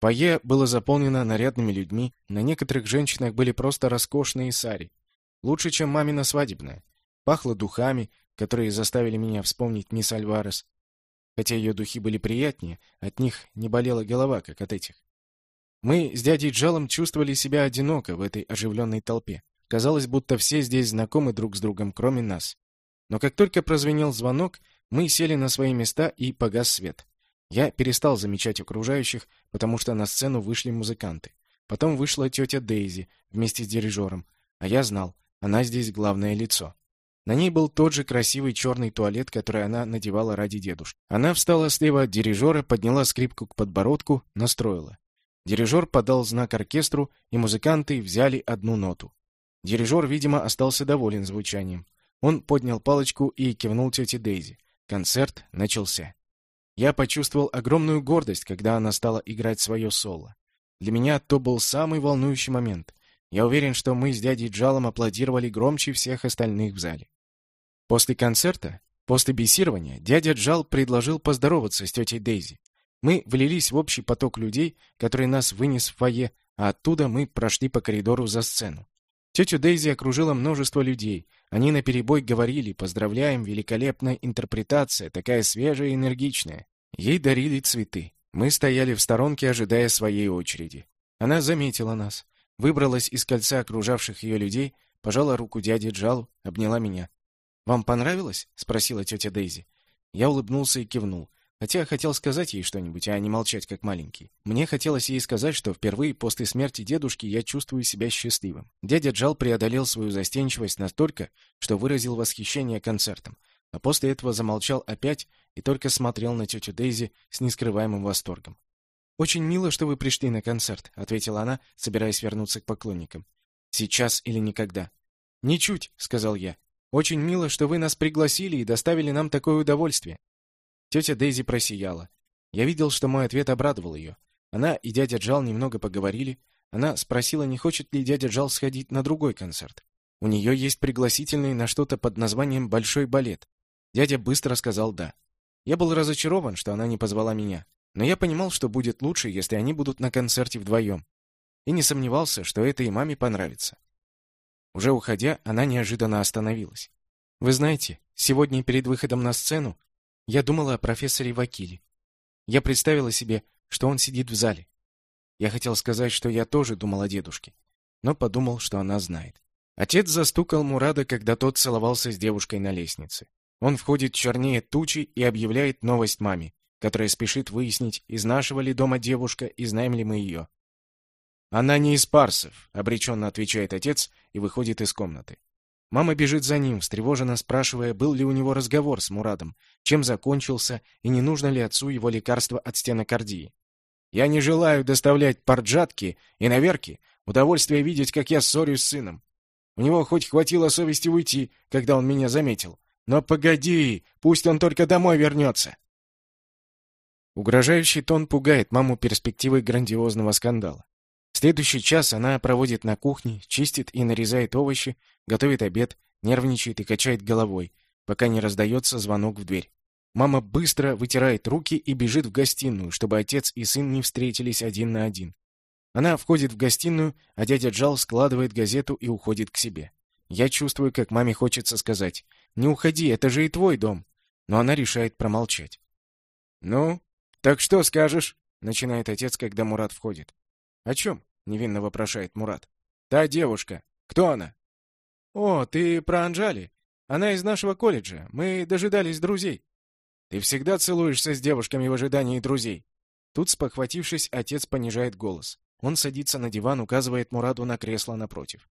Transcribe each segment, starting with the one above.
Фойе было заполнено нарядными людьми, на некоторых женщинах были просто роскошные сари. Лучше, чем мамина свадебная. Пахло духами, которые заставили меня вспомнить мисс Альварес. Хотя ее духи были приятнее, от них не болела голова, как от этих. Мы с дядей Джалом чувствовали себя одиноко в этой оживленной толпе. Казалось, будто все здесь знакомы друг с другом, кроме нас. Но как только прозвенел звонок, мы сели на свои места и погас свет. Я перестал замечать окружающих, потому что на сцену вышли музыканты. Потом вышла тетя Дейзи вместе с дирижером, а я знал, она здесь главное лицо. На ней был тот же красивый черный туалет, который она надевала ради дедушки. Она встала слева от дирижера, подняла скрипку к подбородку, настроила. Дирижер подал знак оркестру, и музыканты взяли одну ноту. Дирижер, видимо, остался доволен звучанием. Он поднял палочку и кивнул тете Дейзи. Концерт начался. Я почувствовал огромную гордость, когда она стала играть свое соло. Для меня то был самый волнующий момент. Я уверен, что мы с дядей Джалом аплодировали громче всех остальных в зале. После концерта, после бесирования, дядя Джал предложил поздороваться с тетей Дейзи. Мы влились в общий поток людей, который нас вынес в фойе, а оттуда мы прошли по коридору за сцену. Тетю Дейзи окружило множество людей. Они наперебой говорили «Поздравляем, великолепная интерпретация, такая свежая и энергичная». Ей дарили цветы. Мы стояли в сторонке, ожидая своей очереди. Она заметила нас, выбралась из кольца окружавших ее людей, пожала руку дяде Джалу, обняла меня. «Вам понравилось?» — спросила тетя Дейзи. Я улыбнулся и кивнул. Хотя хотел сказать ей что-нибудь, а не молчать как маленький. Мне хотелось ей сказать, что впервые после смерти дедушки я чувствую себя счастливым. Дядя Джал преодолел свою застенчивость настолько, что выразил восхищение концертом, а после этого замолчал опять и только смотрел на тетю Дейзи с нескрываемым восторгом. «Очень мило, что вы пришли на концерт», — ответила она, собираясь вернуться к поклонникам. «Сейчас или никогда». «Ничуть», — сказал я. «Очень мило, что вы нас пригласили и доставили нам такое удовольствие. Тетя Дейзи просияла. Я видел, что мой ответ обрадовал ее. Она и дядя Джал немного поговорили. Она спросила, не хочет ли дядя Джал сходить на другой концерт. У нее есть пригласительный на что-то под названием «Большой балет». Дядя быстро сказал «да». Я был разочарован, что она не позвала меня. Но я понимал, что будет лучше, если они будут на концерте вдвоем. И не сомневался, что это и маме понравится. Уже уходя, она неожиданно остановилась. «Вы знаете, сегодня перед выходом на сцену я думала о профессоре Вакиле. Я представила себе, что он сидит в зале. Я хотел сказать, что я тоже думал о дедушке, но подумал, что она знает. Отец застукал Мурада, когда тот целовался с девушкой на лестнице. Он входит чернее тучи и объявляет новость маме, которая спешит выяснить, из нашего ли дома девушка и знаем ли мы ее. «Она не из парсов», — обреченно отвечает отец и выходит из комнаты. Мама бежит за ним, встревоженно спрашивая, был ли у него разговор с Мурадом, чем закончился и не нужно ли отцу его лекарство от стенокардии. «Я не желаю доставлять парджатки и наверки удовольствие видеть, как я ссорюсь с сыном. У него хоть хватило совести уйти, когда он меня заметил. Но погоди, пусть он только домой вернется!» Угрожающий тон пугает маму перспективой грандиозного скандала. Следующий час она проводит на кухне, чистит и нарезает овощи, готовит обед, нервничает и качает головой, пока не раздается звонок в дверь. Мама быстро вытирает руки и бежит в гостиную, чтобы отец и сын не встретились один на один. Она входит в гостиную, а дядя Джал складывает газету и уходит к себе. Я чувствую, как маме хочется сказать «Не уходи, это же и твой дом». Но она решает промолчать. «Ну, так что скажешь?» — начинает отец, когда Мурат входит. «О чем?» — невинно вопрошает Мурат. «Та девушка. Кто она?» «О, ты про Анжали. Она из нашего колледжа. Мы дожидались друзей». «Ты всегда целуешься с девушками в ожидании друзей». Тут, спохватившись, отец понижает голос. Он садится на диван, указывает Мураду на кресло напротив.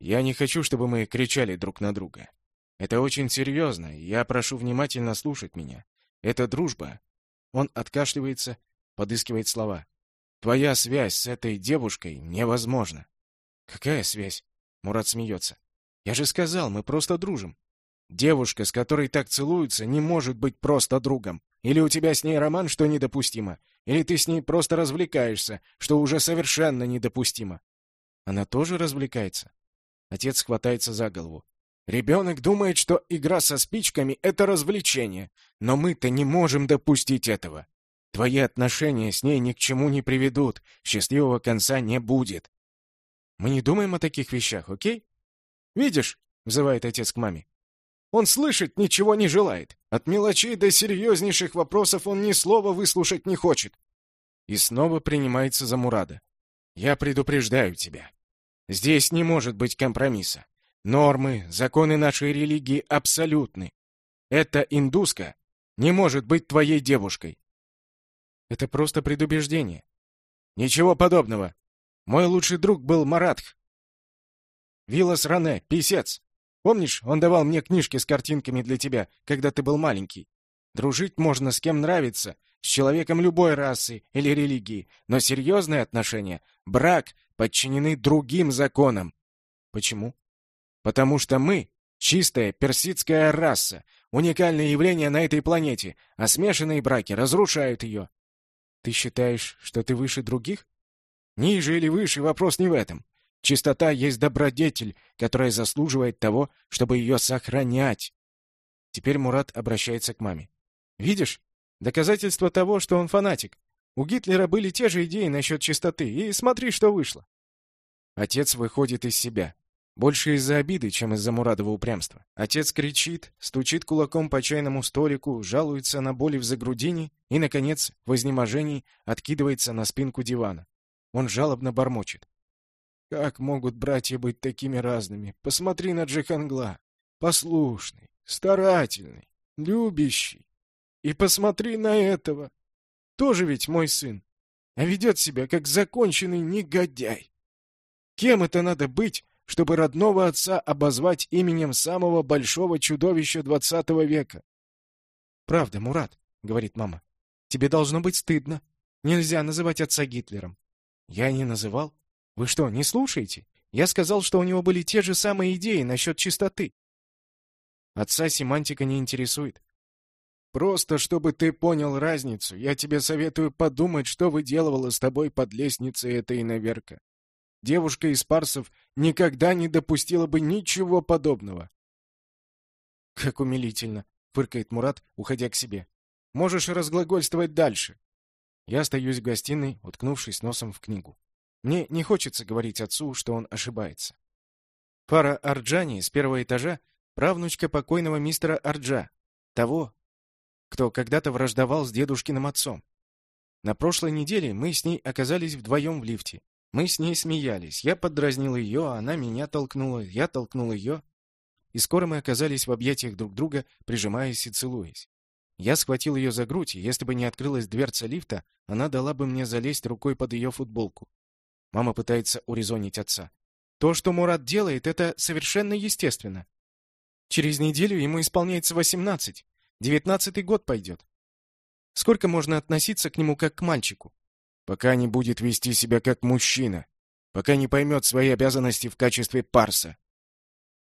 «Я не хочу, чтобы мы кричали друг на друга. Это очень серьезно, я прошу внимательно слушать меня. Это дружба». Он откашливается, подыскивает слова. Твоя связь с этой девушкой невозможна. Какая связь? Мурат смеется. Я же сказал, мы просто дружим. Девушка, с которой так целуются, не может быть просто другом. Или у тебя с ней роман, что недопустимо, или ты с ней просто развлекаешься, что уже совершенно недопустимо. Она тоже развлекается. Отец хватается за голову. Ребенок думает, что игра со спичками — это развлечение, но мы-то не можем допустить этого. Твои отношения с ней ни к чему не приведут, счастливого конца не будет. Мы не думаем о таких вещах, окей? Видишь, взывает отец к маме. Он слышать ничего не желает. От мелочей до серьезнейших вопросов он ни слова выслушать не хочет. И снова принимается за Мурада. Я предупреждаю тебя. Здесь не может быть компромисса. Нормы, законы нашей религии абсолютны. Эта индуска не может быть твоей девушкой. Это просто предубеждение. Ничего подобного. Мой лучший друг был Маратх. Вилас Ране, писец. Помнишь, он давал мне книжки с картинками для тебя, когда ты был маленький? Дружить можно с кем нравится, с человеком любой расы или религии, но серьезные отношения, брак подчинены другим законам. Почему? Потому что мы — чистая персидская раса, уникальное явление на этой планете, а смешанные браки разрушают ее. Ты считаешь, что ты выше других? Ниже или выше, вопрос не в этом. Чистота есть добродетель, которая заслуживает того, чтобы ее сохранять. Теперь Мурат обращается к маме. Видишь? Доказательство того, что он фанатик. У Гитлера были те же идеи насчет чистоты, и смотри, что вышло. Отец выходит из себя. Больше из-за обиды, чем из-за Мурадова упрямства. Отец кричит, стучит кулаком по чайному столику, жалуется на боли в загрудине и, наконец, в изнеможении откидывается на спинку дивана. Он жалобно бормочет. «Как могут братья быть такими разными? Посмотри на Джихангла. Послушный, старательный, любящий. И посмотри на этого. Тоже ведь мой сын. А ведет себя, как законченный негодяй. Кем это надо быть, чтобы родного отца обозвать именем самого большого чудовища двадцатого века. «Правда, Мурат», — говорит мама, — «тебе должно быть стыдно. Нельзя называть отца Гитлером». «Я не называл. Вы что, не слушаете? Я сказал, что у него были те же самые идеи насчет чистоты». Отца семантика не интересует. Просто, чтобы ты понял разницу, я тебе советую подумать, что выделывала с тобой под лестницей эта иноверка. Девушка из Парсов никогда не допустила бы ничего подобного. «Как умилительно!» — фыркает Мурат, уходя к себе. «Можешь разглагольствовать дальше». Я остаюсь в гостиной, уткнувшись носом в книгу. Мне не хочется говорить отцу, что он ошибается. Пара Арджани с первого этажа — правнучка покойного мистера Арджа, того, кто когда-то враждовал с дедушкиным отцом. На прошлой неделе мы с ней оказались вдвоем в лифте. Мы с ней смеялись. Я поддразнил ее, а она меня толкнула, я толкнул ее. И скоро мы оказались в объятиях друг друга, прижимаясь и целуясь. Я схватил ее за грудь, и если бы не открылась дверца лифта, она дала бы мне залезть рукой под ее футболку. Мама пытается урезонить отца. То, что Мурат делает, это совершенно естественно. Через неделю ему исполняется восемнадцать. Девятнадцатый год пойдет. Сколько можно относиться к нему как к мальчику? Пока не будет вести себя как мужчина, пока не поймет свои обязанности в качестве парса.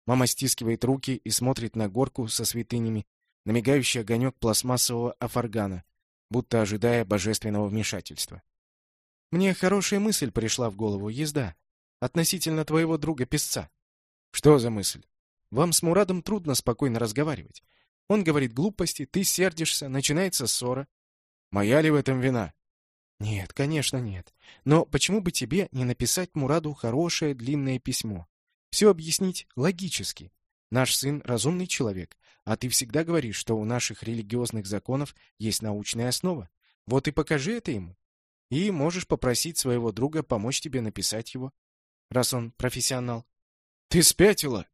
Мама стискивает руки и смотрит на горку со святынями, на мигающий огонек пластмассового афаргана, будто ожидая божественного вмешательства. Мне хорошая мысль пришла в голову, езда, относительно твоего друга-песца. Что за мысль? Вам с Мурадом трудно спокойно разговаривать. Он говорит глупости, ты сердишься, начинается ссора. Моя ли в этом вина? Нет, конечно, нет. Но почему бы тебе не написать Мураду хорошее длинное письмо? Все объяснить логически. Наш сын разумный человек, а ты всегда говоришь, что у наших религиозных законов есть научная основа. Вот и покажи это ему. И можешь попросить своего друга помочь тебе написать его, раз он профессионал. Ты спятила?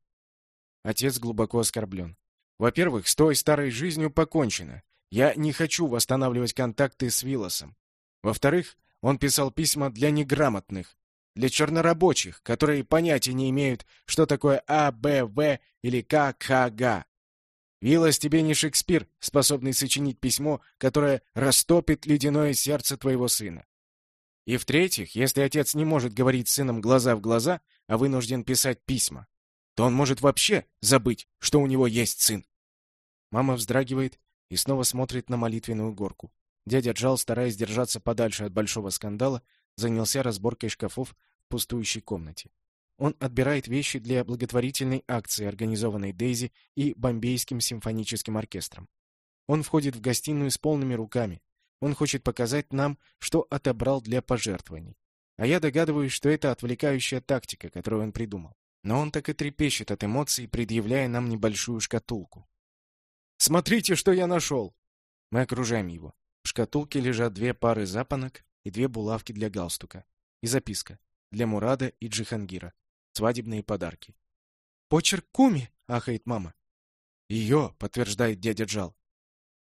Отец глубоко оскорблен. Во-первых, с той старой жизнью покончено. Я не хочу восстанавливать контакты с Виллосом. Во-вторых, он писал письма для неграмотных, для чернорабочих, которые понятия не имеют, что такое А, Б, В или К, К, Г. Вилас тебе не Шекспир, способный сочинить письмо, которое растопит ледяное сердце твоего сына. И в-третьих, если отец не может говорить с сыном глаза в глаза, а вынужден писать письма, то он может вообще забыть, что у него есть сын. Мама вздрагивает и снова смотрит на молитвенную горку. Дядя Джал, стараясь держаться подальше от большого скандала, занялся разборкой шкафов в пустующей комнате. Он отбирает вещи для благотворительной акции, организованной Дейзи и Бомбейским симфоническим оркестром. Он входит в гостиную с полными руками. Он хочет показать нам, что отобрал для пожертвований. А я догадываюсь, что это отвлекающая тактика, которую он придумал. Но он так и трепещет от эмоций, предъявляя нам небольшую шкатулку. «Смотрите, что я нашел!» Мы окружаем его. В шкатулке лежат две пары запонок и две булавки для галстука. И записка. Для Мурада и Джихангира. Свадебные подарки. «Почерк Куми!» — ахает мама. «Ее!» — подтверждает дядя Джал.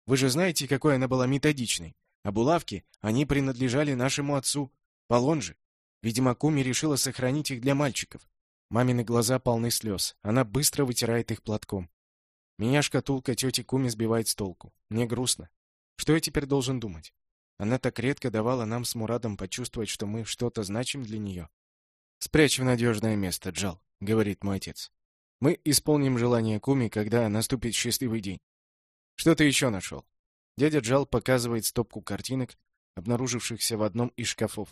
«Вы же знаете, какой она была методичной. А булавки, они принадлежали нашему отцу. Полонже. Видимо, Куми решила сохранить их для мальчиков. Мамины глаза полны слез. Она быстро вытирает их платком. Меня шкатулка тети Куми сбивает с толку. Мне грустно. Что я теперь должен думать? Она так редко давала нам с Мурадом почувствовать, что мы что-то значим для нее. «Спрячь в надежное место, Джал», — говорит мой отец. «Мы исполним желание Куми, когда наступит счастливый день». «Что ты еще нашел?» Дядя Джал показывает стопку картинок, обнаружившихся в одном из шкафов.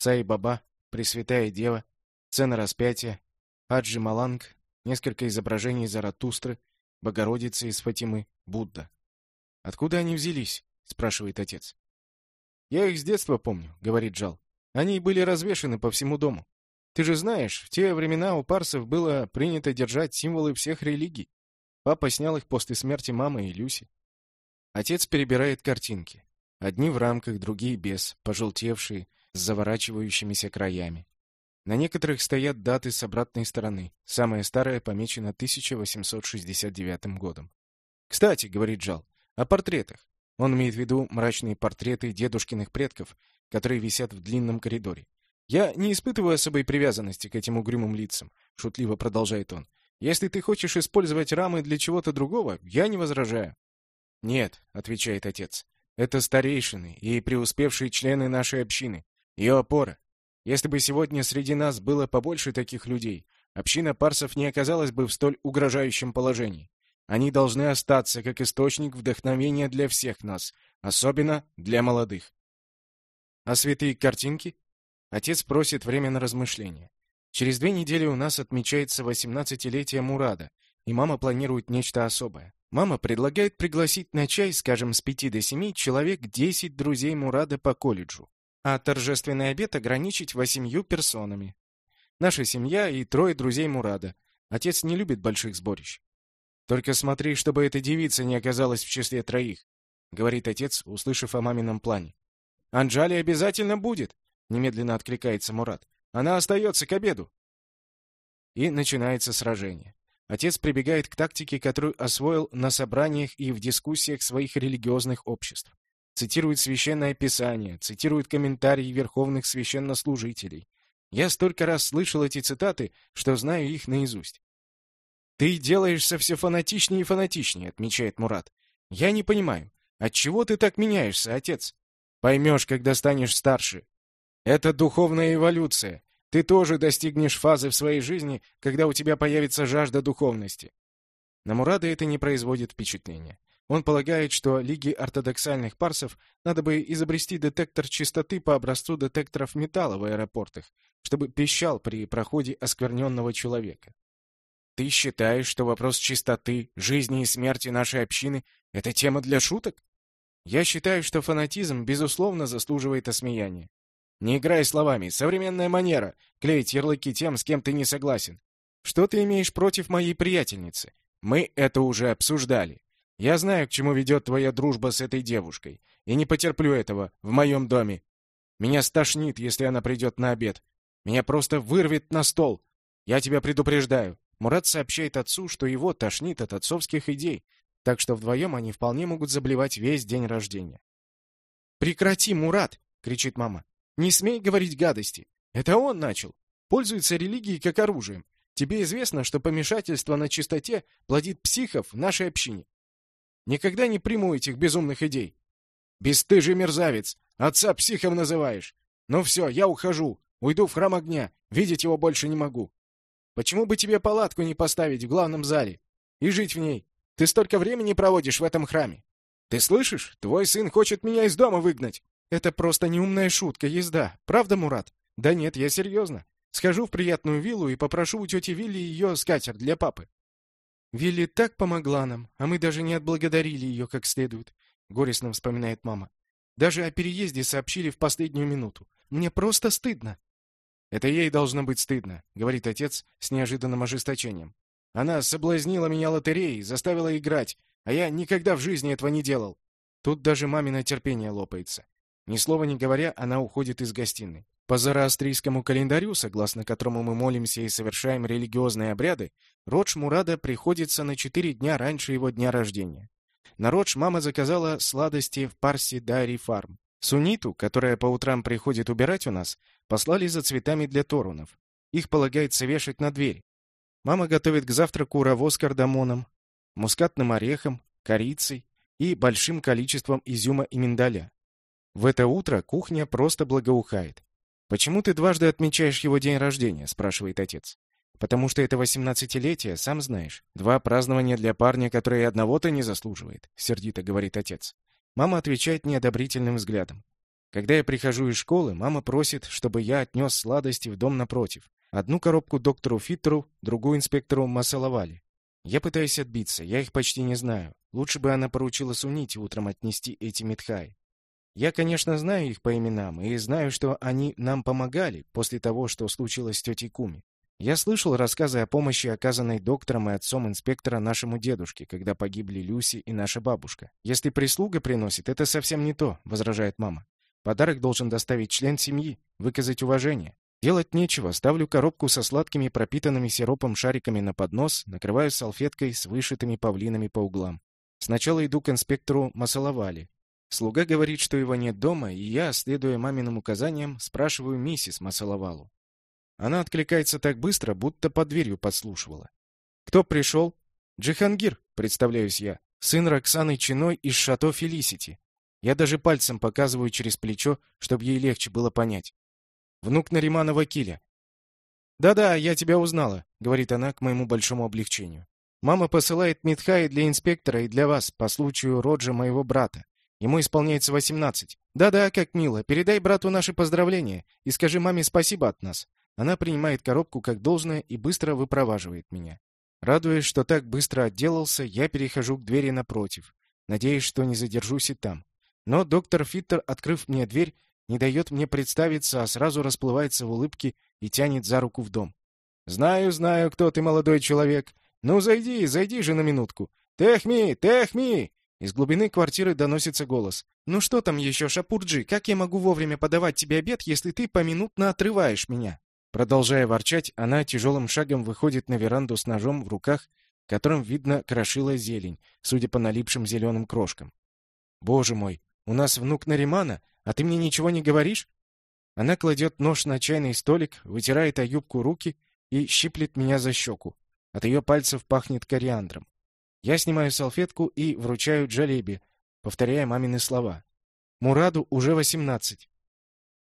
Цай Баба, Пресвятая Дева, Сцена распятия, Хаджи Маланг, несколько изображений Заратустры, Богородицы из Фатимы, Будда. «Откуда они взялись?» — спрашивает отец. «Я их с детства помню», — говорит Джал. «Они были развешаны по всему дому. Ты же знаешь, в те времена у парсов было принято держать символы всех религий. Папа снял их после смерти мамы и Люси. Отец перебирает картинки. Одни в рамках, другие без, пожелтевшие, с заворачивающимися краями. На некоторых стоят даты с обратной стороны. Самая старая помечена 1869 годом. «Кстати», — говорит Джал, — «о портретах». Он имеет в виду мрачные портреты дедушкиных предков, которые висят в длинном коридоре. «Я не испытываю особой привязанности к этим угрюмым лицам», — шутливо продолжает он. «Если ты хочешь использовать рамы для чего-то другого, я не возражаю». «Нет», — отвечает отец, — «это старейшины и преуспевшие члены нашей общины, ее опора. Если бы сегодня среди нас было побольше таких людей, община парсов не оказалась бы в столь угрожающем положении. Они должны остаться как источник вдохновения для всех нас, особенно для молодых. А святые картинки? Отец просит время на размышление. Через две недели у нас отмечается 18-летие Мурада, и мама планирует нечто особое. Мама предлагает пригласить на чай, скажем, с пяти до семи человек 10 друзей Мурада по колледжу а торжественный обед ограничить восемью персонами. Наша семья и трое друзей Мурада. Отец не любит больших сборищ. Только смотри, чтобы эта девица не оказалась в числе троих, говорит отец, услышав о мамином плане. Анджали обязательно будет, немедленно откликается Мурат. Она остается к обеду. И начинается сражение. Отец прибегает к тактике, которую освоил на собраниях и в дискуссиях своих религиозных обществ цитирует священное писание, цитирует комментарии верховных священнослужителей. Я столько раз слышал эти цитаты, что знаю их наизусть. «Ты делаешься все фанатичнее и фанатичнее», — отмечает Мурат. «Я не понимаю, отчего ты так меняешься, отец? Поймешь, когда станешь старше. Это духовная эволюция. Ты тоже достигнешь фазы в своей жизни, когда у тебя появится жажда духовности». На Мурада это не производит впечатления. Он полагает, что Лиге ортодоксальных парсов надо бы изобрести детектор чистоты по образцу детекторов металла в аэропортах, чтобы пищал при проходе оскверненного человека. Ты считаешь, что вопрос чистоты, жизни и смерти нашей общины — это тема для шуток? Я считаю, что фанатизм, безусловно, заслуживает осмеяния. Не играй словами, современная манера — клеить ярлыки тем, с кем ты не согласен. Что ты имеешь против моей приятельницы? Мы это уже обсуждали. Я знаю, к чему ведет твоя дружба с этой девушкой, и не потерплю этого в моем доме. Меня стошнит, если она придет на обед. Меня просто вырвет на стол. Я тебя предупреждаю. Мурат сообщает отцу, что его тошнит от отцовских идей, так что вдвоем они вполне могут заблевать весь день рождения. «Прекрати, Мурат!» — кричит мама. «Не смей говорить гадости! Это он начал! Пользуется религией как оружием. Тебе известно, что помешательство на чистоте плодит психов в нашей общине. Никогда не приму этих безумных идей. Бестыжий мерзавец! Отца психом называешь! Ну все, я ухожу. Уйду в храм огня. Видеть его больше не могу. Почему бы тебе палатку не поставить в главном зале? И жить в ней? Ты столько времени проводишь в этом храме. Ты слышишь? Твой сын хочет меня из дома выгнать. Это просто неумная шутка, езда. Правда, Мурат? Да нет, я серьезно. Схожу в приятную виллу и попрошу у тети Вилли ее скатерть для папы. Вилли так помогла нам, а мы даже не отблагодарили ее как следует, горестно вспоминает мама. Даже о переезде сообщили в последнюю минуту. Мне просто стыдно. Это ей должно быть стыдно, говорит отец с неожиданным ожесточением. Она соблазнила меня лотереей, заставила играть, а я никогда в жизни этого не делал. Тут даже мамино терпение лопается. Ни слова не говоря, она уходит из гостиной. По зороастрийскому календарю, согласно которому мы молимся и совершаем религиозные обряды, Родж Мурада приходится на четыре дня раньше его дня рождения. На Родж мама заказала сладости в Парси Дайри Фарм. Суниту, которая по утрам приходит убирать у нас, послали за цветами для торунов. Их полагается вешать на дверь. Мама готовит к завтраку раво с кардамоном, мускатным орехом, корицей и большим количеством изюма и миндаля. В это утро кухня просто благоухает. «Почему ты дважды отмечаешь его день рождения?» — спрашивает отец. «Потому что это восемнадцатилетие, сам знаешь. Два празднования для парня, который одного-то не заслуживает», — сердито говорит отец. Мама отвечает неодобрительным взглядом. Когда я прихожу из школы, мама просит, чтобы я отнес сладости в дом напротив. Одну коробку доктору Фиттеру, другую инспектору Масалавали. Я пытаюсь отбиться, я их почти не знаю. Лучше бы она поручила Сунити утром отнести эти митхаи. Я, конечно, знаю их по именам и знаю, что они нам помогали после того, что случилось с тетей Куми. Я слышал рассказы о помощи, оказанной доктором и отцом инспектора нашему дедушке, когда погибли Люси и наша бабушка. Если прислуга приносит, это совсем не то, возражает мама. Подарок должен доставить член семьи, выказать уважение. Делать нечего, ставлю коробку со сладкими пропитанными сиропом шариками на поднос, накрываю салфеткой с вышитыми павлинами по углам. Сначала иду к инспектору Масаловали, Слуга говорит, что его нет дома, и я, следуя маминым указаниям, спрашиваю миссис Масаловалу. Она откликается так быстро, будто под дверью подслушивала. «Кто пришел?» «Джихангир», — представляюсь я, сын Роксаны Чиной из Шато Фелисити. Я даже пальцем показываю через плечо, чтобы ей легче было понять. Внук Наримана Вакиля. «Да-да, я тебя узнала», — говорит она к моему большому облегчению. «Мама посылает Митхаи для инспектора и для вас по случаю роджа моего брата. Ему исполняется восемнадцать. Да-да, как мило. Передай брату наши поздравления и скажи маме спасибо от нас. Она принимает коробку как должное и быстро выпроваживает меня. Радуясь, что так быстро отделался, я перехожу к двери напротив, надеясь, что не задержусь и там. Но доктор Фиттер, открыв мне дверь, не дает мне представиться, а сразу расплывается в улыбке и тянет за руку в дом. «Знаю, знаю, кто ты, молодой человек. Ну, зайди, зайди же на минутку. Техми, Техми!» Из глубины квартиры доносится голос. «Ну что там еще, Шапурджи? Как я могу вовремя подавать тебе обед, если ты поминутно отрываешь меня?» Продолжая ворчать, она тяжелым шагом выходит на веранду с ножом в руках, которым видно крошила зелень, судя по налипшим зеленым крошкам. «Боже мой, у нас внук Наримана, а ты мне ничего не говоришь?» Она кладет нож на чайный столик, вытирает о юбку руки и щиплет меня за щеку. От ее пальцев пахнет кориандром. Я снимаю салфетку и вручаю Джалеби, повторяя мамины слова. Мураду уже восемнадцать.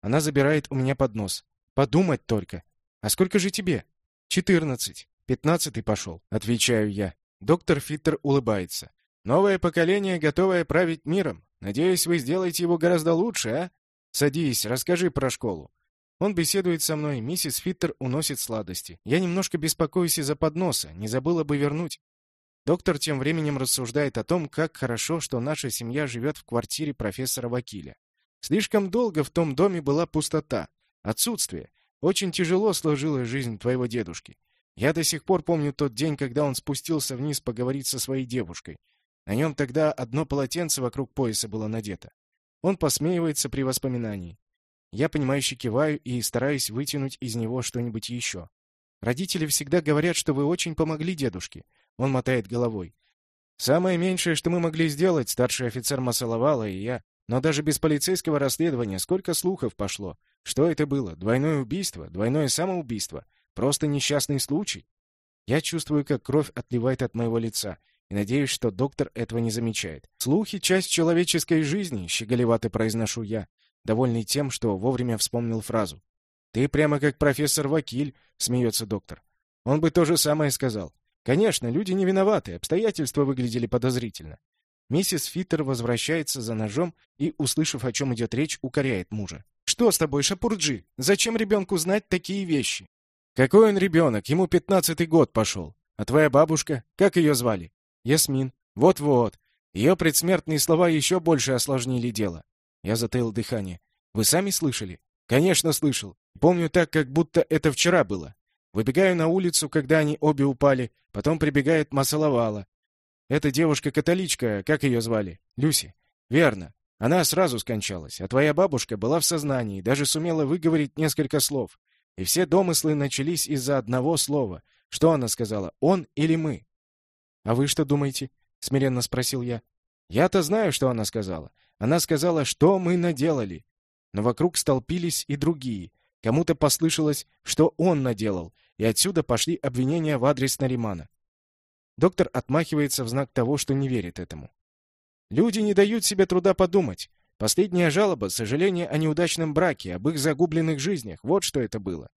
Она забирает у меня поднос. Подумать только. А сколько же тебе? Четырнадцать. Пятнадцатый пошел, отвечаю я. Доктор Фиттер улыбается. Новое поколение, готовое править миром. Надеюсь, вы сделаете его гораздо лучше, а? Садись, расскажи про школу. Он беседует со мной, миссис Фиттер уносит сладости. Я немножко беспокоюсь из-за подноса, не забыла бы вернуть. Доктор тем временем рассуждает о том, как хорошо, что наша семья живет в квартире профессора Вакиля. Слишком долго в том доме была пустота, отсутствие. Очень тяжело сложилась жизнь твоего дедушки. Я до сих пор помню тот день, когда он спустился вниз поговорить со своей девушкой. На нем тогда одно полотенце вокруг пояса было надето. Он посмеивается при воспоминании. Я, понимающе киваю и стараюсь вытянуть из него что-нибудь еще. Родители всегда говорят, что вы очень помогли дедушке. Он мотает головой. Самое меньшее, что мы могли сделать, старший офицер Масаловала и я. Но даже без полицейского расследования сколько слухов пошло. Что это было? Двойное убийство? Двойное самоубийство? Просто несчастный случай? Я чувствую, как кровь отливает от моего лица, и надеюсь, что доктор этого не замечает. Слухи — часть человеческой жизни, щеголевато произношу я, довольный тем, что вовремя вспомнил фразу. «Ты прямо как профессор Вакиль», — смеется доктор. Он бы то же самое сказал. Конечно, люди не виноваты, обстоятельства выглядели подозрительно. Миссис Фиттер возвращается за ножом и, услышав, о чем идет речь, укоряет мужа. «Что с тобой, Шапурджи? Зачем ребенку знать такие вещи?» «Какой он ребенок? Ему пятнадцатый год пошел. А твоя бабушка? Как ее звали?» «Ясмин». «Вот-вот. Ее предсмертные слова еще больше осложнили дело. Я затаил дыхание. Вы сами слышали? Конечно, слышал. Помню так, как будто это вчера было. Выбегаю на улицу, когда они обе упали, потом прибегает Масаловала. Эта девушка-католичка, как ее звали? Люси. Верно. Она сразу скончалась, а твоя бабушка была в сознании, даже сумела выговорить несколько слов. И все домыслы начались из-за одного слова. Что она сказала, он или мы? «А вы что думаете?» — смиренно спросил я. «Я-то знаю, что она сказала. Она сказала, что мы наделали». Но вокруг столпились и другие. Кому-то послышалось, что он наделал, и отсюда пошли обвинения в адрес Наримана. Доктор отмахивается в знак того, что не верит этому. Люди не дают себе труда подумать. Последняя жалоба — сожаление о неудачном браке, об их загубленных жизнях. Вот что это было.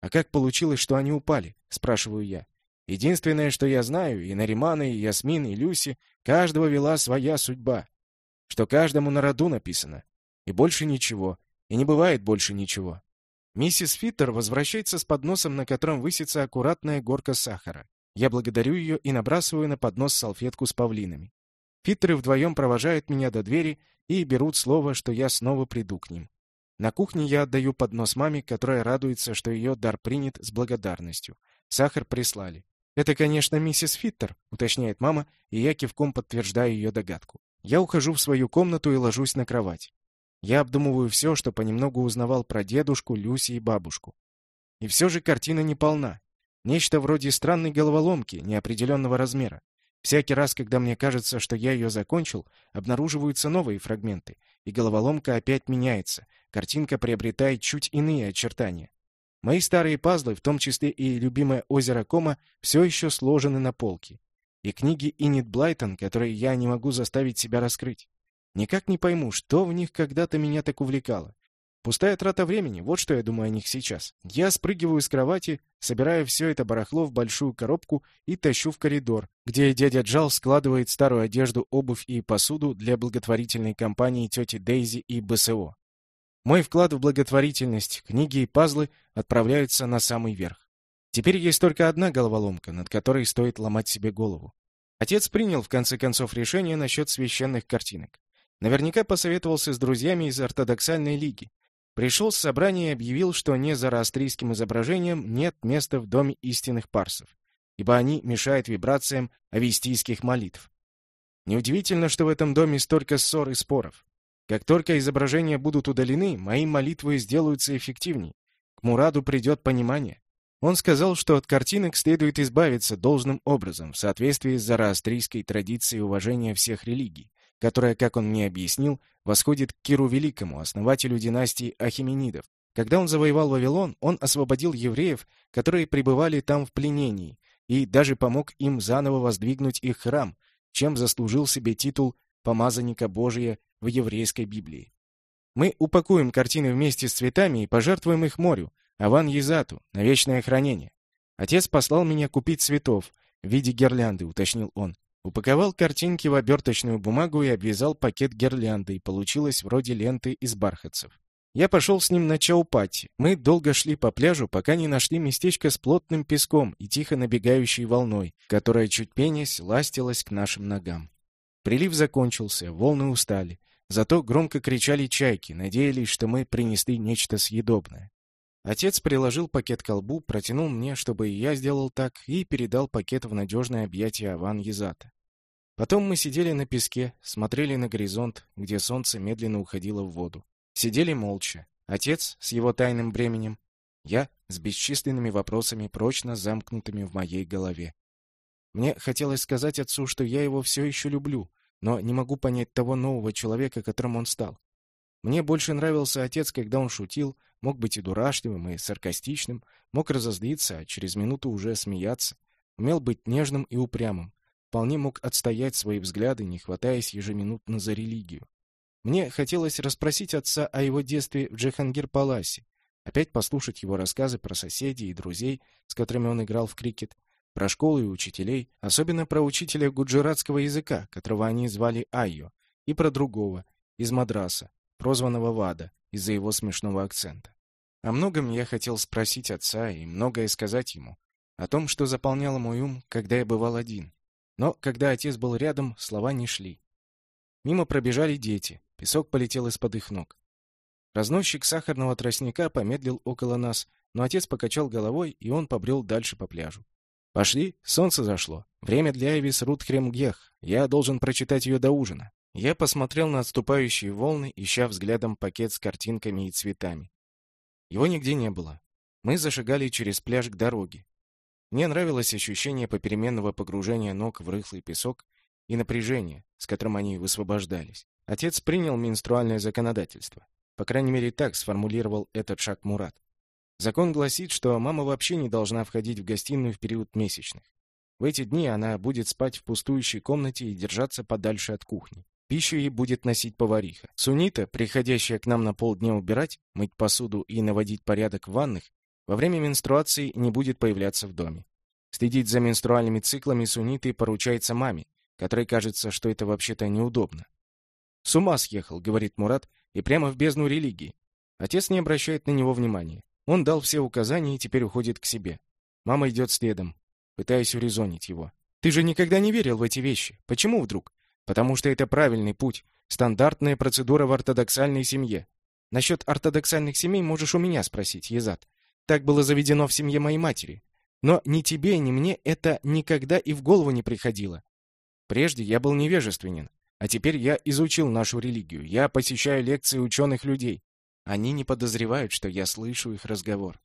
«А как получилось, что они упали?» — спрашиваю я. Единственное, что я знаю, и Наримана, и Ясмин, и Люси, каждого вела своя судьба. Что каждому на роду написано. И больше ничего. И не бывает больше ничего. Миссис Фиттер возвращается с подносом, на котором высится аккуратная горка сахара. Я благодарю ее и набрасываю на поднос салфетку с павлинами. Фиттеры вдвоем провожают меня до двери и берут слово, что я снова приду к ним. На кухне я отдаю поднос маме, которая радуется, что ее дар принят с благодарностью. Сахар прислали. «Это, конечно, миссис Фиттер», — уточняет мама, и я кивком подтверждаю ее догадку. Я ухожу в свою комнату и ложусь на кровать. Я обдумываю все, что понемногу узнавал про дедушку, Люси и бабушку. И все же картина не полна. Нечто вроде странной головоломки неопределенного размера. Всякий раз, когда мне кажется, что я ее закончил, обнаруживаются новые фрагменты, и головоломка опять меняется, картинка приобретает чуть иные очертания. Мои старые пазлы, в том числе и любимое озеро Кома, все еще сложены на полке. И книги Иннет Блайтон, которые я не могу заставить себя раскрыть. Никак не пойму, что в них когда-то меня так увлекало. Пустая трата времени, вот что я думаю о них сейчас. Я спрыгиваю с кровати, собираю все это барахло в большую коробку и тащу в коридор, где дядя Джал складывает старую одежду, обувь и посуду для благотворительной компании тети Дейзи и БСО. Мой вклад в благотворительность, книги и пазлы отправляются на самый верх. Теперь есть только одна головоломка, над которой стоит ломать себе голову. Отец принял, в конце концов, решение насчет священных картинок. Наверняка посоветовался с друзьями из ортодоксальной лиги. Пришел с собрания и объявил, что не зороастрийским изображениям нет места в доме истинных парсов, ибо они мешают вибрациям авестийских молитв. Неудивительно, что в этом доме столько ссор и споров. Как только изображения будут удалены, мои молитвы сделаются эффективней. К Мураду придет понимание. Он сказал, что от картинок следует избавиться должным образом, в соответствии с зороастрийской традицией уважения всех религий, которая, как он мне объяснил, восходит к Киру Великому, основателю династии Ахименидов. Когда он завоевал Вавилон, он освободил евреев, которые пребывали там в пленении, и даже помог им заново воздвигнуть их храм, чем заслужил себе титул помазанника Божия в еврейской Библии. Мы упакуем картины вместе с цветами и пожертвуем их морю, Аван Езату, на вечное хранение. Отец послал меня купить цветов в виде гирлянды, уточнил он. Упаковал картинки в оберточную бумагу и обвязал пакет гирлянды, и получилось вроде ленты из бархатцев. Я пошел с ним на Чаупати. Мы долго шли по пляжу, пока не нашли местечко с плотным песком и тихо набегающей волной, которая, чуть пенясь, ластилась к нашим ногам. Прилив закончился, волны устали. Зато громко кричали чайки, надеялись, что мы принесли нечто съедобное. Отец приложил пакет к колбу, протянул мне, чтобы и я сделал так, и передал пакет в надежное объятие Аван Езата. Потом мы сидели на песке, смотрели на горизонт, где солнце медленно уходило в воду. Сидели молча. Отец с его тайным бременем, я с бесчисленными вопросами, прочно замкнутыми в моей голове. Мне хотелось сказать отцу, что я его все еще люблю, но не могу понять того нового человека, которым он стал. Мне больше нравился отец, когда он шутил, мог быть и дурашливым, и саркастичным, мог разозлиться, а через минуту уже смеяться, умел быть нежным и упрямым, вполне мог отстоять свои взгляды, не хватаясь ежеминутно за религию. Мне хотелось расспросить отца о его детстве в Джихангир-Паласе, опять послушать его рассказы про соседей и друзей, с которыми он играл в крикет, про школу и учителей, особенно про учителя гуджаратского языка, которого они звали Айо, и про другого, из Мадраса, прозванного Вада, из-за его смешного акцента. О многом я хотел спросить отца и многое сказать ему, о том, что заполняло мой ум, когда я бывал один. Но когда отец был рядом, слова не шли. Мимо пробежали дети. Песок полетел из-под их ног. Разносчик сахарного тростника помедлил около нас, но отец покачал головой, и он побрел дальше по пляжу. «Пошли, солнце зашло. Время для Эвис Рутхремгех. Я должен прочитать ее до ужина». Я посмотрел на отступающие волны, ища взглядом пакет с картинками и цветами. Его нигде не было. Мы зашагали через пляж к дороге. Мне нравилось ощущение попеременного погружения ног в рыхлый песок и напряжение, с которым они высвобождались. Отец принял менструальное законодательство. По крайней мере, так сформулировал этот шаг Мурат. Закон гласит, что мама вообще не должна входить в гостиную в период месячных. В эти дни она будет спать в пустующей комнате и держаться подальше от кухни. Пищу ей будет носить повариха. Сунита, приходящая к нам на полдня убирать, мыть посуду и наводить порядок в ванных, во время менструации не будет появляться в доме. Следить за менструальными циклами суниты поручается маме, которой кажется, что это вообще-то неудобно. «С ума съехал», — говорит Мурат, и прямо в бездну религии. Отец не обращает на него внимания. Он дал все указания и теперь уходит к себе. Мама идет следом, пытаясь урезонить его. «Ты же никогда не верил в эти вещи. Почему вдруг?» «Потому что это правильный путь, стандартная процедура в ортодоксальной семье. Насчет ортодоксальных семей можешь у меня спросить, Езат. Так было заведено в семье моей матери. Но ни тебе, ни мне это никогда и в голову не приходило. Прежде я был невежественен, а теперь я изучил нашу религию. Я посещаю лекции ученых людей. Они не подозревают, что я слышу их разговор.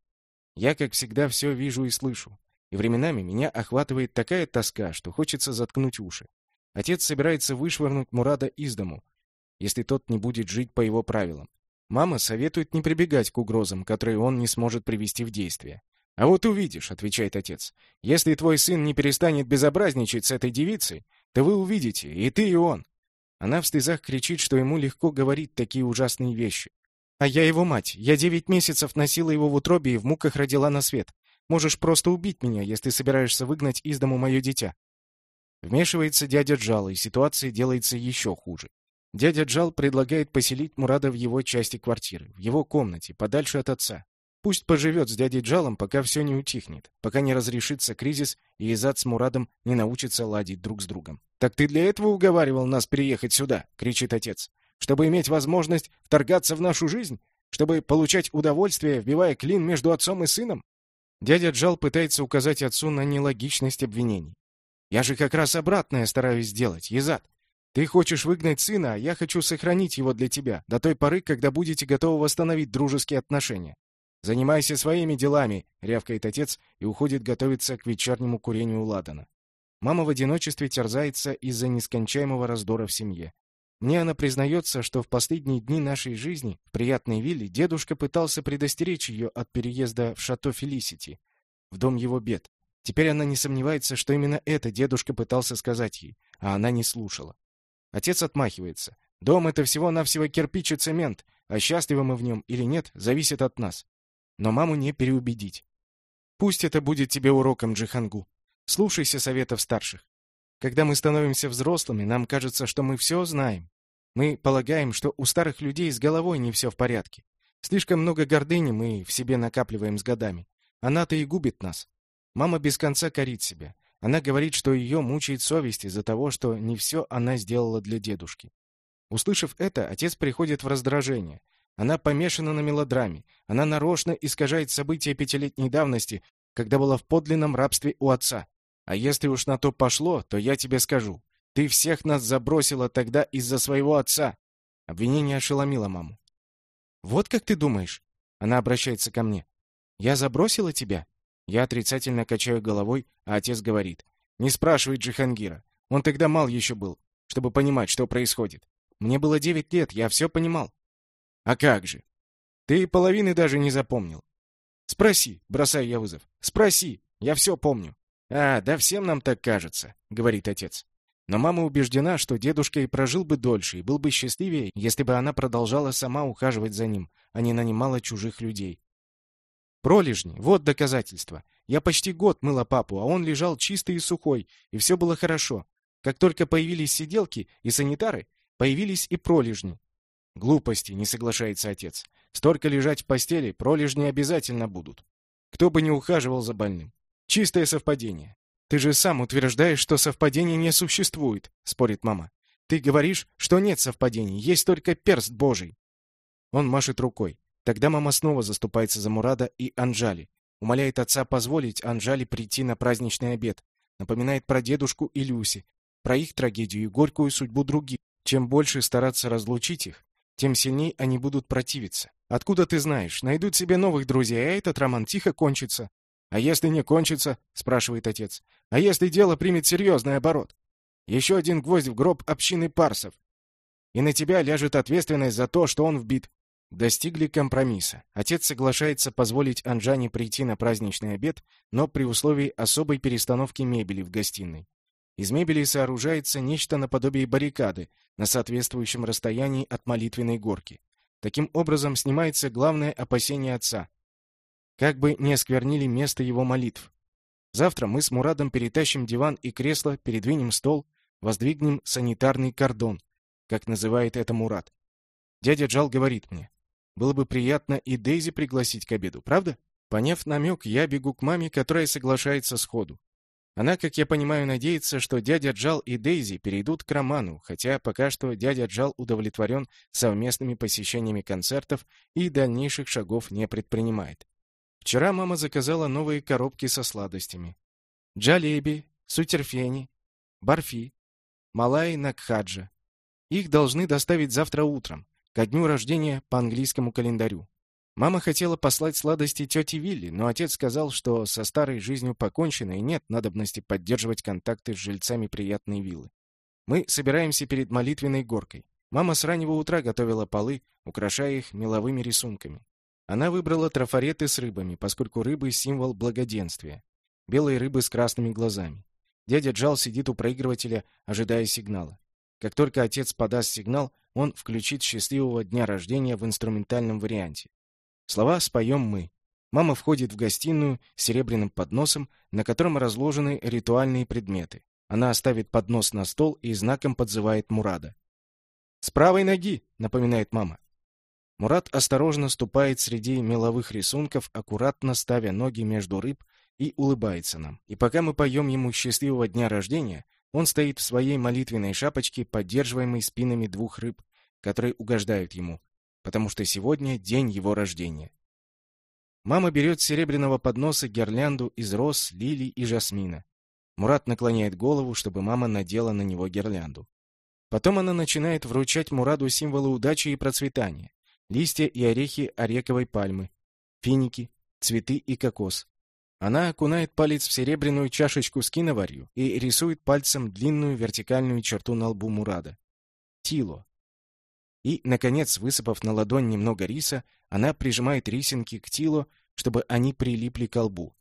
Я, как всегда, все вижу и слышу. И временами меня охватывает такая тоска, что хочется заткнуть уши. Отец собирается вышвырнуть Мурада из дому, если тот не будет жить по его правилам. Мама советует не прибегать к угрозам, которые он не сможет привести в действие. «А вот увидишь», — отвечает отец. «Если твой сын не перестанет безобразничать с этой девицей, то вы увидите, и ты, и он». Она в слезах кричит, что ему легко говорить такие ужасные вещи. А я его мать. Я девять месяцев носила его в утробе и в муках родила на свет. Можешь просто убить меня, если собираешься выгнать из дому мое дитя». Вмешивается дядя Джал, и ситуация делается еще хуже. Дядя Джал предлагает поселить Мурада в его части квартиры, в его комнате, подальше от отца. Пусть поживет с дядей Джалом, пока все не утихнет, пока не разрешится кризис и Изад с Мурадом не научатся ладить друг с другом. «Так ты для этого уговаривал нас переехать сюда?» — кричит отец чтобы иметь возможность вторгаться в нашу жизнь, чтобы получать удовольствие, вбивая клин между отцом и сыном? Дядя Джал пытается указать отцу на нелогичность обвинений. Я же как раз обратное стараюсь сделать, Езад. Ты хочешь выгнать сына, а я хочу сохранить его для тебя, до той поры, когда будете готовы восстановить дружеские отношения. Занимайся своими делами, рявкает отец и уходит готовиться к вечернему курению Ладана. Мама в одиночестве терзается из-за нескончаемого раздора в семье. Мне она признается, что в последние дни нашей жизни в приятной вилле дедушка пытался предостеречь ее от переезда в шато Фелисити, в дом его бед. Теперь она не сомневается, что именно это дедушка пытался сказать ей, а она не слушала. Отец отмахивается. Дом — это всего-навсего кирпич и цемент, а счастливы мы в нем или нет, зависит от нас. Но маму не переубедить. Пусть это будет тебе уроком, Джихангу. Слушайся советов старших. Когда мы становимся взрослыми, нам кажется, что мы все знаем. Мы полагаем, что у старых людей с головой не все в порядке. Слишком много гордыни мы в себе накапливаем с годами. Она-то и губит нас. Мама без конца корит себя. Она говорит, что ее мучает совесть из-за того, что не все она сделала для дедушки. Услышав это, отец приходит в раздражение. Она помешана на мелодраме. Она нарочно искажает события пятилетней давности, когда была в подлинном рабстве у отца. А если уж на то пошло, то я тебе скажу. Ты всех нас забросила тогда из-за своего отца. Обвинение ошеломило маму. Вот как ты думаешь? Она обращается ко мне. Я забросила тебя? Я отрицательно качаю головой, а отец говорит: "Не спрашивай Джихангира. Он тогда мал еще был, чтобы понимать, что происходит. Мне было девять лет, я все понимал". А как же? Ты половины даже не запомнил. Спроси, бросаю я вызов. Спроси, я все помню. А, да всем нам так кажется, говорит отец. Но мама убеждена, что дедушка и прожил бы дольше, и был бы счастливее, если бы она продолжала сама ухаживать за ним, а не нанимала чужих людей. Пролежни, вот доказательство. Я почти год мыла папу, а он лежал чистый и сухой, и все было хорошо. Как только появились сиделки и санитары, появились и пролежни. Глупости, не соглашается отец. Столько лежать в постели, пролежни обязательно будут. Кто бы не ухаживал за больным. Чистое совпадение. Ты же сам утверждаешь, что совпадений не существует, спорит мама. Ты ты говоришь, что нет совпадений, есть только перст Божий. Он машет рукой. Тогда мама снова заступается за Мурада и Анжали, умоляет отца позволить Анжали прийти на праздничный обед, напоминает про дедушку и Люси, про их трагедию и горькую судьбу других. Чем больше стараться разлучить их, тем сильнее они будут противиться. Откуда ты знаешь? Найдут себе новых друзей, а этот роман тихо кончится. А если не кончится, спрашивает отец. А если дело примет серьезный оборот? Еще один гвоздь в гроб общины парсов. И на тебя ляжет ответственность за то, что он вбит. Достигли компромисса. Отец соглашается позволить Анжане прийти на праздничный обед, но при условии особой перестановки мебели в гостиной. Из мебели сооружается нечто наподобие баррикады на соответствующем расстоянии от молитвенной горки. Таким образом снимается главное опасение отца. Как бы не осквернили место его молитв. Завтра мы с Мурадом перетащим диван и кресло, передвинем стол, воздвигнем санитарный кордон, как называет это Мурад. Дядя Джал говорит мне, было бы приятно и Дейзи пригласить к обеду, правда? Поняв намек, я бегу к маме, которая соглашается сходу. Она, как я понимаю, надеется, что дядя Джал и Дейзи перейдут к роману, хотя пока что дядя Джал удовлетворен совместными посещениями концертов и дальнейших шагов не предпринимает. Вчера мама заказала новые коробки со сладостями. Джалеби, сутерфени, барфи, малай накхаджа. Их должны доставить завтра утром, ко дню рождения по английскому календарю. Мама хотела послать сладости тете Вилли, но отец сказал, что со старой жизнью покончено и нет надобности поддерживать контакты с жильцами приятной виллы. Мы собираемся перед молитвенной горкой. Мама с раннего утра готовила полы, украшая их меловыми рисунками. Она выбрала трафареты с рыбами, поскольку рыбы — символ благоденствия. Белые рыбы с красными глазами. Дядя Джал сидит у проигрывателя, ожидая сигнала. Как только отец подаст сигнал, он включит счастливого дня рождения в инструментальном варианте. Слова споем мы. Мама входит в гостиную с серебряным подносом, на котором разложены ритуальные предметы. Она оставит поднос на стол и знаком подзывает Мурада. «С правой ноги!» — напоминает мама. Мурат осторожно ступает среди меловых рисунков, аккуратно ставя ноги между рыб и улыбается нам. И пока мы поем ему счастливого дня рождения, он стоит в своей молитвенной шапочке, поддерживаемой спинами двух рыб, которые угождают ему, потому что сегодня день его рождения. Мама берет с серебряного подноса гирлянду из роз, лилий и жасмина. Мурат наклоняет голову, чтобы мама надела на него гирлянду. Потом она начинает вручать Мураду символы удачи и процветания. Листья и орехи орековой пальмы, финики, цветы и кокос. Она окунает палец в серебряную чашечку с киноварью и рисует пальцем длинную вертикальную черту на лбу Мурада. Тило. И, наконец, высыпав на ладонь немного риса, она прижимает рисинки к Тило, чтобы они прилипли к лбу.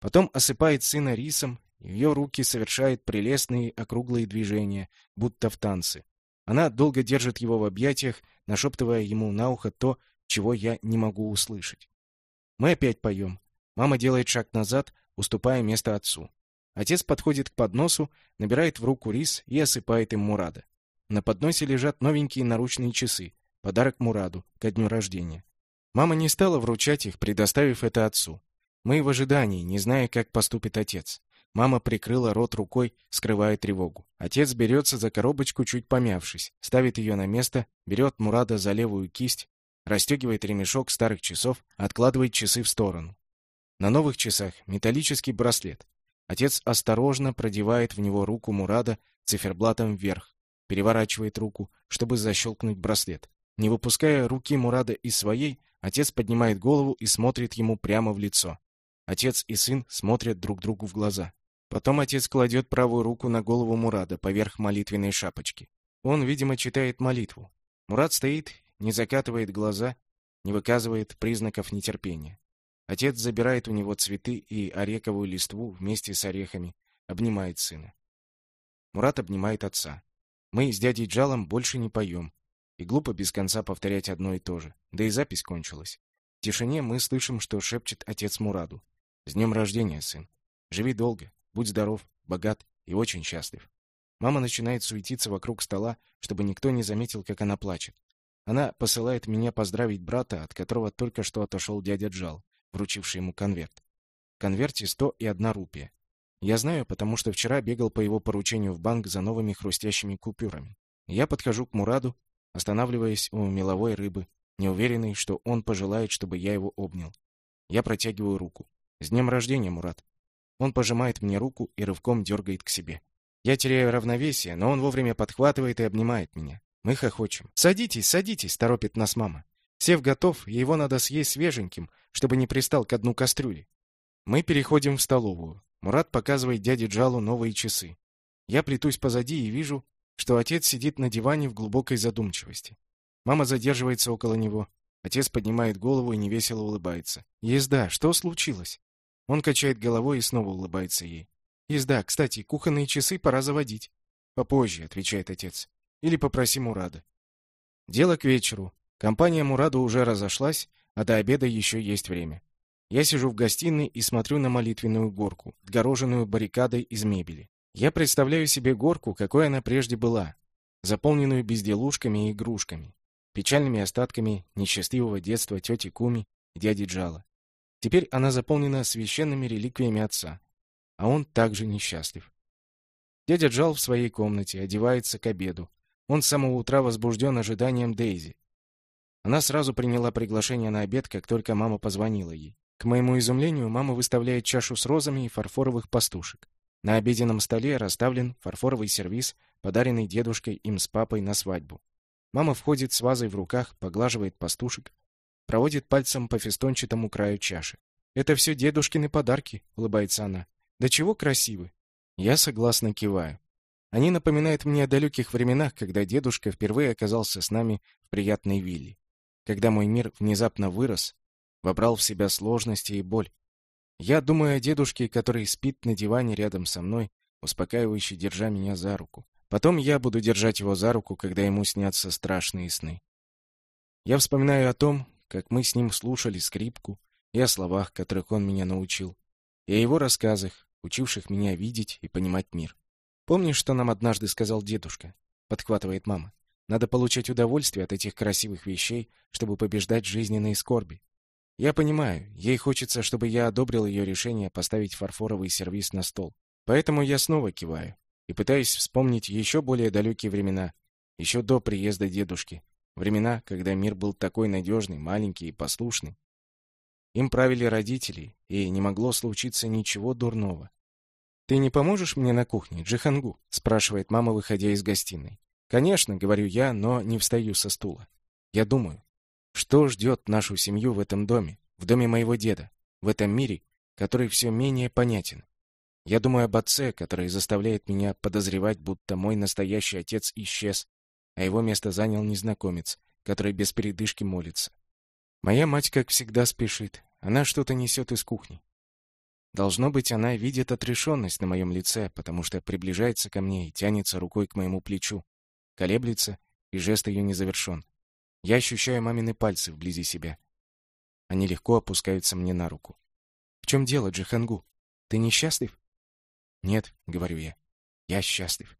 Потом осыпает сына рисом, ее руки совершают прелестные округлые движения, будто в танце. Она долго держит его в объятиях, нашептывая ему на ухо то, чего я не могу услышать. Мы опять поем. Мама делает шаг назад, уступая место отцу. Отец подходит к подносу, набирает в руку рис и осыпает им Мурада. На подносе лежат новенькие наручные часы, подарок Мураду ко дню рождения. Мама не стала вручать их, предоставив это отцу. Мы в ожидании, не зная, как поступит отец. Мама прикрыла рот рукой, скрывая тревогу. Отец берется за коробочку, чуть помявшись, ставит ее на место, берет Мурада за левую кисть, расстегивает ремешок старых часов, откладывает часы в сторону. На новых часах металлический браслет. Отец осторожно продевает в него руку Мурада циферблатом вверх переворачивает руку, чтобы защелкнуть браслет. Не выпуская руки Мурада из своей, отец поднимает голову и смотрит ему прямо в лицо. Отец и сын смотрят друг другу в глаза. Потом отец кладет правую руку на голову Мурада поверх молитвенной шапочки. Он, видимо, читает молитву. Мурад стоит, не закатывает глаза, не выказывает признаков нетерпения. Отец забирает у него цветы и орековую листву вместе с орехами, обнимает сына. Мурат обнимает отца. Мы с дядей Джалом больше не поем. И глупо без конца повторять одно и то же. Да и запись кончилась. В тишине мы слышим, что шепчет отец Мураду. «С днем рождения, сын! Живи долго, будь здоров, богат и очень счастлив». Мама начинает суетиться вокруг стола, чтобы никто не заметил, как она плачет. Она посылает меня поздравить брата, от которого только что отошел дядя Джал, вручивший ему конверт. В конверте сто и одна рупия. Я знаю, потому что вчера бегал по его поручению в банк за новыми хрустящими купюрами. Я подхожу к Мураду, останавливаясь у меловой рыбы, неуверенный, что он пожелает, чтобы я его обнял. Я протягиваю руку. «С днем рождения, Мурат!» Он пожимает мне руку и рывком дергает к себе. Я теряю равновесие, но он вовремя подхватывает и обнимает меня. Мы хохочем. «Садитесь, садитесь!» — торопит нас мама. Сев готов, его надо съесть свеженьким, чтобы не пристал к дну кастрюли. Мы переходим в столовую. Мурат показывает дяде Джалу новые часы. Я плетусь позади и вижу, что отец сидит на диване в глубокой задумчивости. Мама задерживается около него. Отец поднимает голову и невесело улыбается. «Езда, что случилось?» Он качает головой и снова улыбается ей. «Езда, кстати, кухонные часы пора заводить». «Попозже», — отвечает отец. «Или попроси Мурада». Дело к вечеру. Компания Мурада уже разошлась, а до обеда еще есть время. Я сижу в гостиной и смотрю на молитвенную горку, отгороженную баррикадой из мебели. Я представляю себе горку, какой она прежде была, заполненную безделушками и игрушками, печальными остатками несчастливого детства тети Куми и дяди Джала. Теперь она заполнена священными реликвиями отца, а он также несчастлив. Дядя Джал в своей комнате, одевается к обеду. Он с самого утра возбужден ожиданием Дейзи. Она сразу приняла приглашение на обед, как только мама позвонила ей. К моему изумлению, мама выставляет чашу с розами и фарфоровых пастушек. На обеденном столе расставлен фарфоровый сервиз, подаренный дедушкой им с папой на свадьбу. Мама входит с вазой в руках, поглаживает пастушек, проводит пальцем по фестончатому краю чаши. «Это все дедушкины подарки», — улыбается она. «Да чего красивы!» Я согласно киваю. Они напоминают мне о далеких временах, когда дедушка впервые оказался с нами в приятной вилле. Когда мой мир внезапно вырос, вобрал в себя сложности и боль, я думаю о дедушке, который спит на диване рядом со мной, успокаивающе держа меня за руку. Потом я буду держать его за руку, когда ему снятся страшные сны. Я вспоминаю о том, как мы с ним слушали скрипку, и о словах, которых он меня научил, и о его рассказах, учивших меня видеть и понимать мир. «Помнишь, что нам однажды сказал дедушка?» — подхватывает мама. «Надо получать удовольствие от этих красивых вещей, чтобы побеждать жизненные скорби. Я понимаю, ей хочется, чтобы я одобрил ее решение поставить фарфоровый сервиз на стол. Поэтому я снова киваю и пытаюсь вспомнить еще более далекие времена, еще до приезда дедушки. Времена, когда мир был такой надежный, маленький и послушный. Им правили родители, и не могло случиться ничего дурного. «Ты не поможешь мне на кухне, Джихангу?» — спрашивает мама, выходя из гостиной. «Конечно», — говорю я, но не встаю со стула. Я думаю, что ждет нашу семью в этом доме, в доме моего деда, в этом мире, который все менее понятен? Я думаю об отце, который заставляет меня подозревать, будто мой настоящий отец исчез, а его место занял незнакомец, который без передышки молится. Моя мать, как всегда, спешит. Она что-то несет из кухни. Должно быть, она видит отрешенность на моем лице, потому что приближается ко мне и тянется рукой к моему плечу. Колеблется, и жест ее не завершен. Я ощущаю мамины пальцы вблизи себя. Они легко опускаются мне на руку. «В чем дело, Джихангу? Ты несчастлив?» «Нет», — говорю я. «Я счастлив».